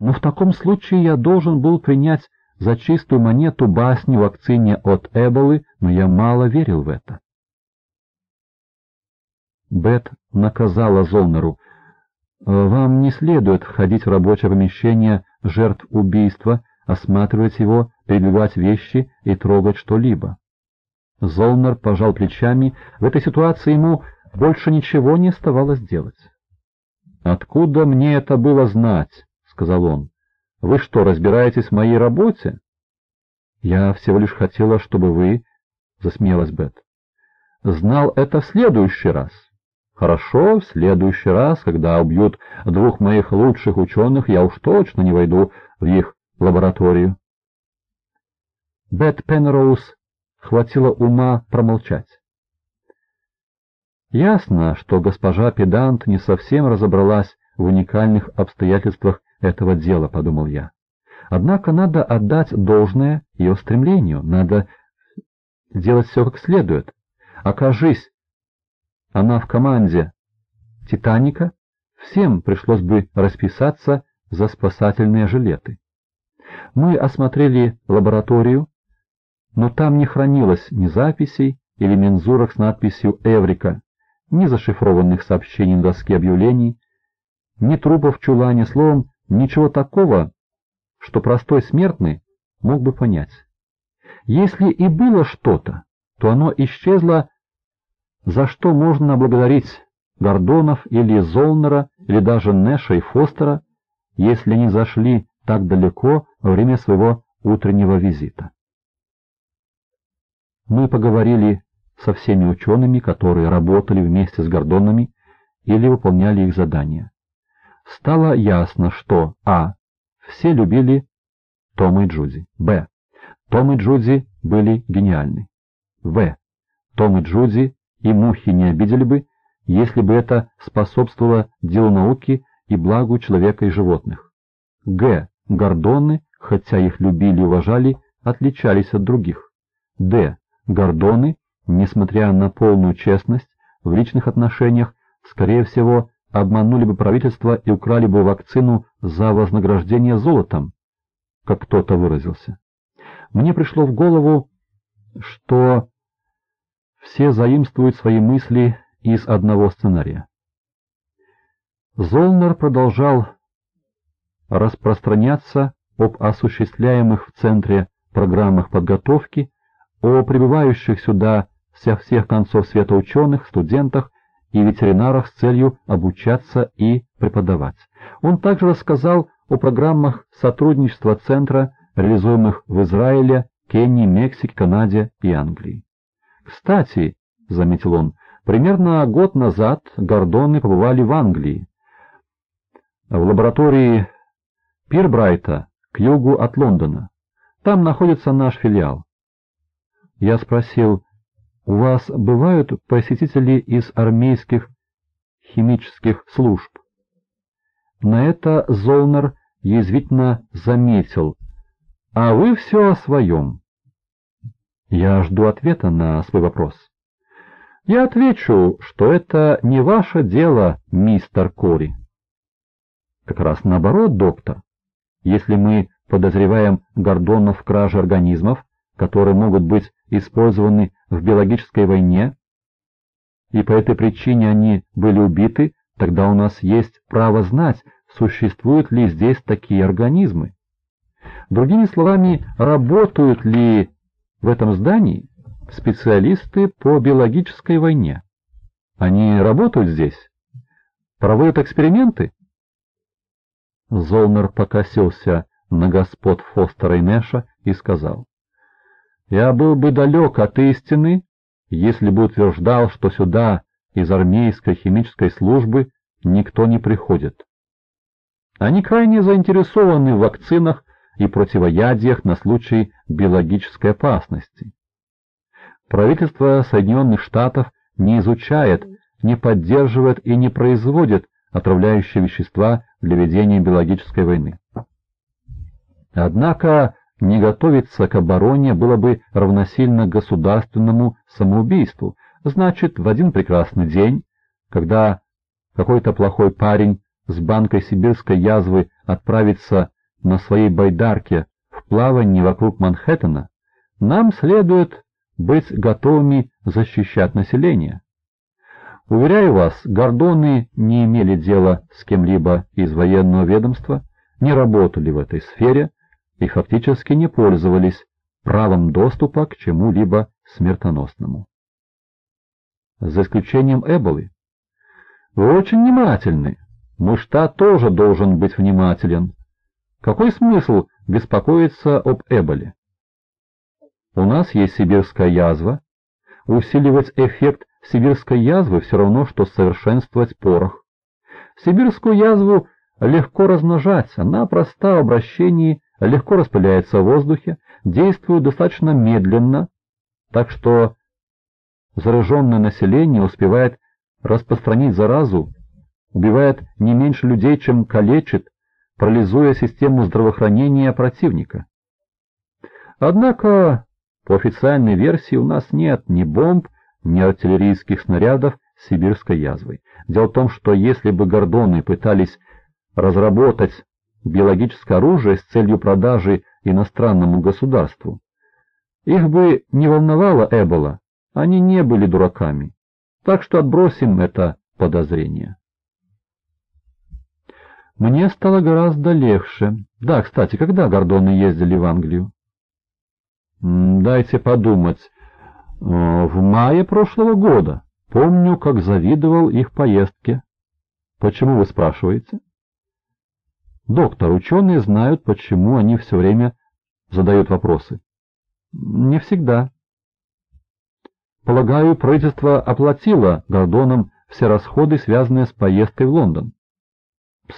Но в таком случае я должен был принять за чистую монету басни вакцине от Эболы, но я мало верил в это. Бет наказала Золнеру. «Вам не следует входить в рабочее помещение жертв убийства, осматривать его, передвигать вещи и трогать что-либо». Золнер пожал плечами. В этой ситуации ему больше ничего не оставалось делать. «Откуда мне это было знать?» — сказал он. «Вы что, разбираетесь в моей работе?» «Я всего лишь хотела, чтобы вы...» — засмеялась Бет. «Знал это в следующий раз». «Хорошо, в следующий раз, когда убьют двух моих лучших ученых, я уж точно не войду в их лабораторию». Бет Пенроуз хватило ума промолчать. Ясно, что госпожа Педант не совсем разобралась в уникальных обстоятельствах этого дела, подумал я. Однако надо отдать должное ее стремлению, надо делать все как следует. Окажись она в команде «Титаника», всем пришлось бы расписаться за спасательные жилеты. Мы осмотрели лабораторию, но там не хранилось ни записей или мензурок с надписью «Эврика», ни зашифрованных сообщений на доске объявлений, ни трупов в чулане, словом, ничего такого, что простой смертный мог бы понять. Если и было что-то, то оно исчезло, за что можно благодарить Гордонов или Золнера, или даже Нэша и Фостера, если они зашли так далеко во время своего утреннего визита. Мы поговорили со всеми учеными, которые работали вместе с Гордонами или выполняли их задания. Стало ясно, что а. Все любили Тома и Джуди. б. Том и Джуди были гениальны. в. Том и Джуди и мухи не обидели бы, если бы это способствовало делу науки и благу человека и животных. г. Гордоны, хотя их любили и уважали, отличались от других. д. Гордоны несмотря на полную честность, в личных отношениях, скорее всего, обманули бы правительство и украли бы вакцину за вознаграждение золотом, как кто-то выразился. Мне пришло в голову, что все заимствуют свои мысли из одного сценария. Золнер продолжал распространяться об осуществляемых в Центре программах подготовки, о прибывающих сюда со всех концов света ученых, студентах и ветеринарах с целью обучаться и преподавать. Он также рассказал о программах сотрудничества Центра, реализуемых в Израиле, Кении, Мексике, Канаде и Англии. «Кстати», — заметил он, — «примерно год назад Гордоны побывали в Англии, в лаборатории Пирбрайта к югу от Лондона. Там находится наш филиал. Я спросил, у вас бывают посетители из армейских химических служб? На это Золнер язвительно заметил. А вы все о своем. Я жду ответа на свой вопрос. Я отвечу, что это не ваше дело, мистер Кори. Как раз наоборот, доктор. Если мы подозреваем Гордонов в краже организмов, которые могут быть использованы в биологической войне, и по этой причине они были убиты, тогда у нас есть право знать, существуют ли здесь такие организмы. Другими словами, работают ли в этом здании специалисты по биологической войне? Они работают здесь? Проводят эксперименты? Золнер покосился на господ Фостера и Нэша и сказал, я был бы далек от истины, если бы утверждал, что сюда из армейской химической службы никто не приходит. Они крайне заинтересованы в вакцинах и противоядиях на случай биологической опасности. Правительство Соединенных Штатов не изучает, не поддерживает и не производит отравляющие вещества для ведения биологической войны. Однако не готовиться к обороне было бы равносильно государственному самоубийству. Значит, в один прекрасный день, когда какой-то плохой парень с банкой сибирской язвы отправиться на своей байдарке в плавание вокруг Манхэттена, нам следует быть готовыми защищать население. Уверяю вас, Гордоны не имели дела с кем-либо из военного ведомства, не работали в этой сфере и фактически не пользовались правом доступа к чему-либо смертоносному. За исключением Эболы. Вы очень внимательны. Муштат тоже должен быть внимателен. Какой смысл беспокоиться об Эболе? У нас есть сибирская язва. Усиливать эффект сибирской язвы все равно, что совершенствовать порох. Сибирскую язву легко размножать, она проста в обращении, легко распыляется в воздухе, действует достаточно медленно, так что зараженное население успевает распространить заразу, убивает не меньше людей, чем калечит, парализуя систему здравоохранения противника. Однако, по официальной версии, у нас нет ни бомб, ни артиллерийских снарядов с сибирской язвой. Дело в том, что если бы гордоны пытались разработать биологическое оружие с целью продажи иностранному государству, их бы не волновала Эбола, они не были дураками. Так что отбросим это подозрение. Мне стало гораздо легче. Да, кстати, когда Гордоны ездили в Англию? Дайте подумать. Э, в мае прошлого года. Помню, как завидовал их поездке. Почему вы спрашиваете? Доктор, ученые знают, почему они все время задают вопросы. Не всегда. Полагаю, правительство оплатило Гордонам все расходы, связанные с поездкой в Лондон.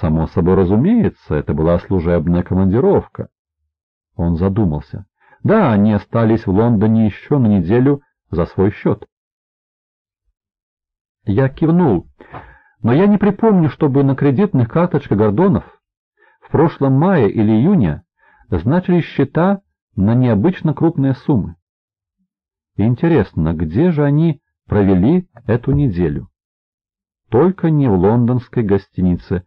Само собой разумеется, это была служебная командировка. Он задумался. Да, они остались в Лондоне еще на неделю за свой счет. Я кивнул, но я не припомню, чтобы на кредитных карточках Гордонов прошлом мае или июне значились счета на необычно крупные суммы. Интересно, где же они провели эту неделю? Только не в лондонской гостинице,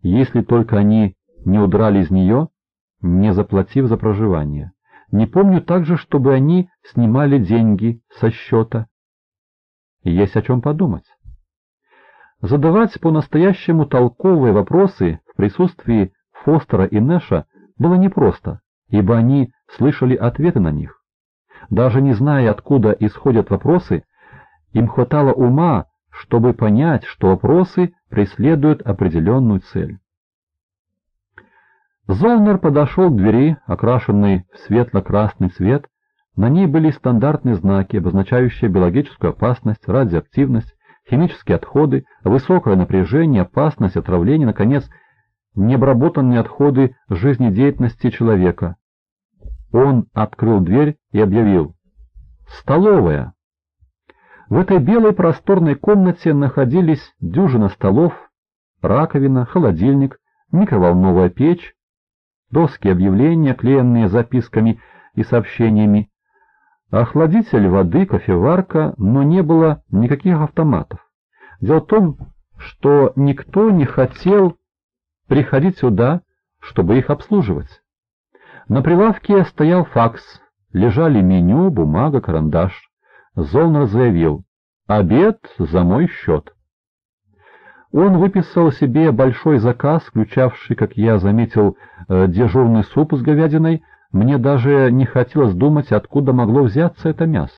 если только они не удрали из нее, не заплатив за проживание. Не помню также, чтобы они снимали деньги со счета. Есть о чем подумать. Задавать по-настоящему толковые вопросы в присутствии Фостера и Нэша было непросто, ибо они слышали ответы на них. Даже не зная, откуда исходят вопросы, им хватало ума, чтобы понять, что вопросы преследуют определенную цель. Золнер подошел к двери, окрашенной в светло-красный цвет. На ней были стандартные знаки, обозначающие биологическую опасность, радиоактивность, химические отходы, высокое напряжение, опасность отравления, наконец, необработанные отходы жизнедеятельности человека. Он открыл дверь и объявил «Столовая». В этой белой просторной комнате находились дюжина столов, раковина, холодильник, микроволновая печь, доски объявления, клеенные записками и сообщениями, охладитель воды, кофеварка, но не было никаких автоматов. Дело в том, что никто не хотел приходить сюда, чтобы их обслуживать. На прилавке стоял факс, лежали меню, бумага, карандаш. Золнер заявил «Обед за мой счет». Он выписал себе большой заказ, включавший, как я заметил, э, дежурный суп с говядиной. Мне даже не хотелось думать, откуда могло взяться это мясо.